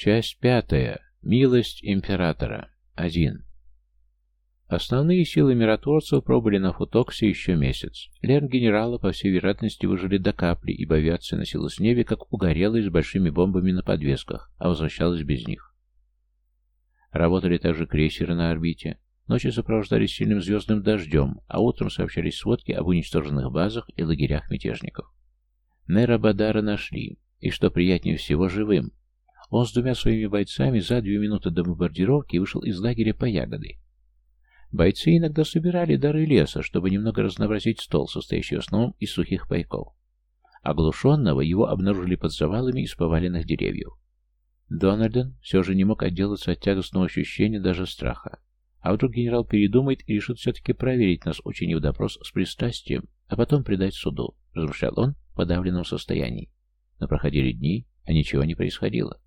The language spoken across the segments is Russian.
Часть пятая. Милость императора. Один. Основные силы миротворцев пробыли на Футоксе еще месяц. Лерн генерала, по всей вероятности, выжили до капли, ибо авиация носилась в небе, как угорелая, с большими бомбами на подвесках, а возвращалась без них. Работали также крейсеры на орбите. Ночи сопровождались сильным звездным дождем, а утром сообщались сводки об уничтоженных базах и лагерях мятежников. Нера Бадара нашли, и, что приятнее всего, живым. Он с двумя своими бойцами за две минуты до бомбардировки вышел из лагеря по ягоды. Бойцы иногда собирали дары леса, чтобы немного разнообразить стол, состоящий в основном из сухих пайков. Оглушенного его обнаружили под завалами из поваленных деревьев. Дональден все же не мог отделаться от тягостного ощущения даже страха. А вдруг генерал передумает и решит все-таки проверить нас, учинив допрос с пристрастием, а потом предать суду, размышлял он в подавленном состоянии. Но проходили дни, а ничего не происходило.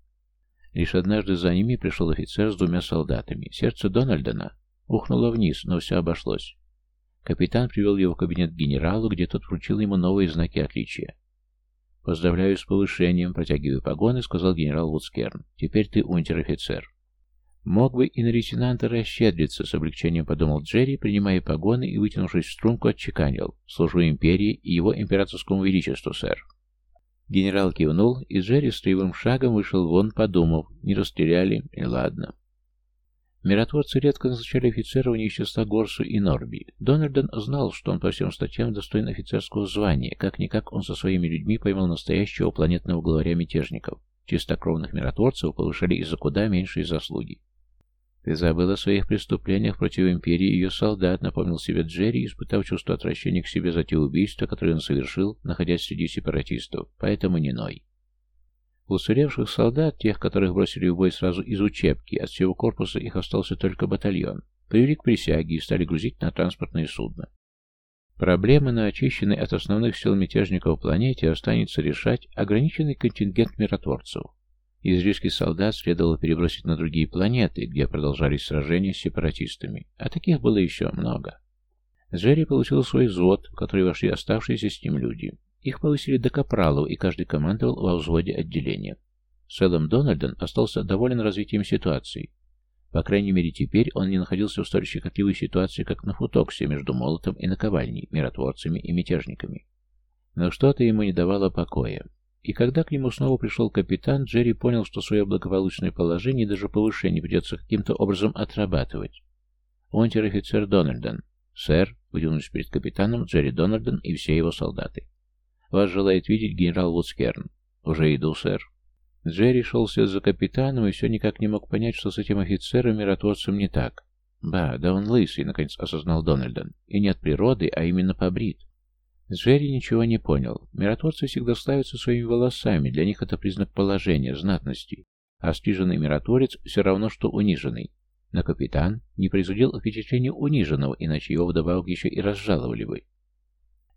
Лишь однажды за ними пришел офицер с двумя солдатами. Сердце Дональдена Ухнуло вниз, но все обошлось. Капитан привел его в кабинет к генералу, где тот вручил ему новые знаки отличия. «Поздравляю с повышением», — протягивая погоны, сказал генерал Вудскерн. «Теперь ты унтер-офицер». «Мог бы и на лейтенанта расщедриться», — с облегчением подумал Джерри, принимая погоны и, вытянувшись в струнку, отчеканил. «Служу империи и его императорскому величеству, сэр». Генерал кивнул, и Джерри строевым шагом вышел вон, подумав. Не расстреляли, и ладно. Миротворцы редко назначали офицеров не из числа Горсу и Норби. Дональден знал, что он по всем статьям достоин офицерского звания, как-никак он со своими людьми поймал настоящего планетного главаря мятежников. Чистокровных миротворцев повышали из-за куда меньшие заслуги. «Ты забыл о своих преступлениях против Империи и ее солдат», — напомнил себе Джерри, испытав чувство отвращения к себе за те убийства, которые он совершил, находясь среди сепаратистов. «Поэтому не ной». Уцелевших солдат, тех, которых бросили в бой сразу из учебки, от всего корпуса их остался только батальон, привели к присяге и стали грузить на транспортные судна. Проблемы на очищенной от основных сил мятежников планете останется решать ограниченный контингент миротворцев. Излишки солдат следовало перебросить на другие планеты, где продолжались сражения с сепаратистами, а таких было еще много. Джерри получил свой взвод, в который вошли оставшиеся с ним люди. Их повысили до капралов, и каждый командовал во взводе отделения. В целом Дональден остался доволен развитием ситуации. По крайней мере, теперь он не находился в столь щекотливой ситуации, как на Футоксе между Молотом и наковальней, миротворцами и мятежниками. Но что-то ему не давало покоя. И когда к нему снова пришел капитан, Джерри понял, что свое благополучное положение и даже повышение придется каким-то образом отрабатывать. Унтер-офицер Дональден. «Сэр», — выдвинулись перед капитаном Джерри Дональден и все его солдаты. Вас желает видеть генерал Вудскерн. Уже иду, сэр. Джерри шел вслед за капитаном и все никак не мог понять, что с этим офицером-миротворцем не так. Ба, да он лысый, наконец осознал Дональдон. И не от природы, а именно побрит. Джерри ничего не понял. Миротворцы всегда славятся своими волосами, для них это признак положения, знатности. А стриженный миротворец все равно, что униженный. Но капитан не производил впечатления униженного, иначе его вдобавок еще и разжаловали бы.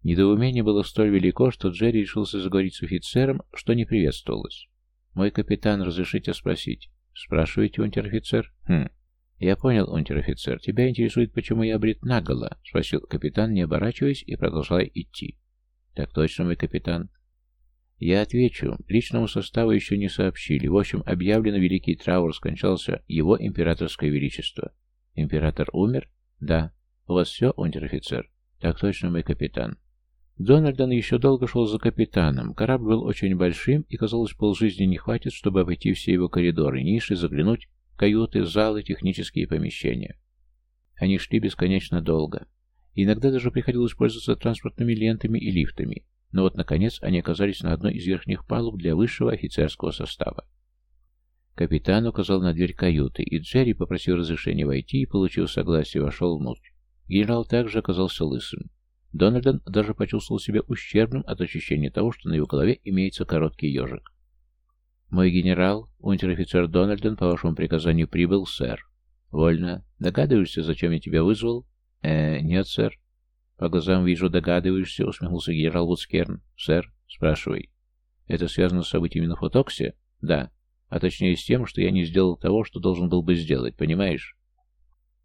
Недоумение было столь велико, что Джерри решился заговорить с офицером, что не приветствовалось. «Мой капитан, разрешите спросить?» «Спрашиваете, унтер-офицер?» «Хм. Я понял, унтер-офицер. Тебя интересует, почему я брит наголо?» — спросил капитан, не оборачиваясь и продолжая идти. «Так точно, мой капитан». «Я отвечу. Личному составу еще не сообщили. В общем, объявлено великий траур, скончался его императорское величество». «Император умер?» «Да. У вас все, унтер-офицер?» «Так точно, мой капитан». Дональдон еще долго шел за капитаном. Корабль был очень большим, и, казалось, полжизни не хватит, чтобы обойти все его коридоры, ниши, заглянуть каюты, залы, технические помещения. Они шли бесконечно долго. иногда даже приходилось пользоваться транспортными лентами и лифтами. Но вот, наконец, они оказались на одной из верхних палуб для высшего офицерского состава. Капитан указал на дверь каюты, и Джерри попросил разрешения войти и, получив согласие, вошел внутрь. Генерал также оказался лысым. Дональден даже почувствовал себя ущербным от ощущения того, что на его голове имеется короткий ежик. «Мой генерал, унтер-офицер Дональден, по вашему приказанию прибыл, сэр». «Вольно. Догадываешься, зачем я тебя вызвал?» «Э, нет, сэр». «По глазам вижу, догадываешься», — усмехнулся генерал Вудскерн. «Сэр, спрашивай». «Это связано с событиями на Фотоксе?» «Да. А точнее с тем, что я не сделал того, что должен был бы сделать, понимаешь?»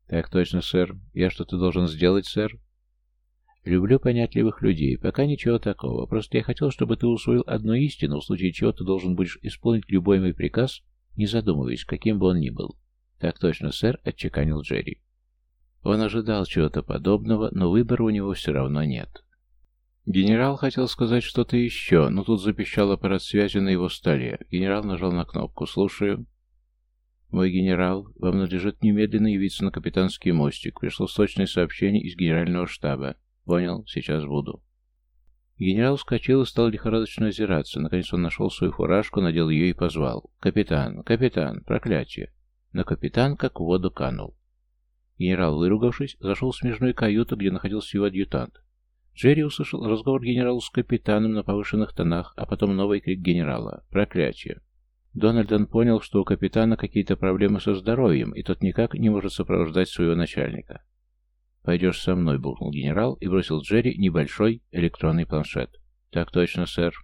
«Так точно, сэр. Я что-то должен сделать, сэр?» Люблю понятливых людей. Пока ничего такого. Просто я хотел, чтобы ты усвоил одну истину, в случае чего ты должен будешь исполнить любой мой приказ, не задумываясь, каким бы он ни был. «Так точно, сэр», — отчеканил Джерри. Он ожидал чего-то подобного, но выбора у него все равно нет. Генерал хотел сказать что-то еще, но тут запищал аппарат связи на его столе. Генерал нажал на кнопку. «Слушаю». «Мой генерал, вам надлежит немедленно явиться на капитанский мостик. Пришло срочное сообщение из генерального штаба. Понял, сейчас буду». Генерал вскочил и стал лихорадочно озираться. Наконец он нашел свою фуражку, надел ее и позвал. «Капитан! Капитан! Проклятие!» Но капитан как в воду канул. Генерал, выругавшись, зашел в смежную каюту, где находился его адъютант. Джерри услышал разговор генерала с капитаном на повышенных тонах, а потом новый крик генерала. «Проклятие!» Дональдон понял, что у капитана какие-то проблемы со здоровьем, и тот никак не может сопровождать своего начальника. «Пойдешь со мной», — буркнул генерал и бросил Джерри небольшой электронный планшет. «Так точно, сэр».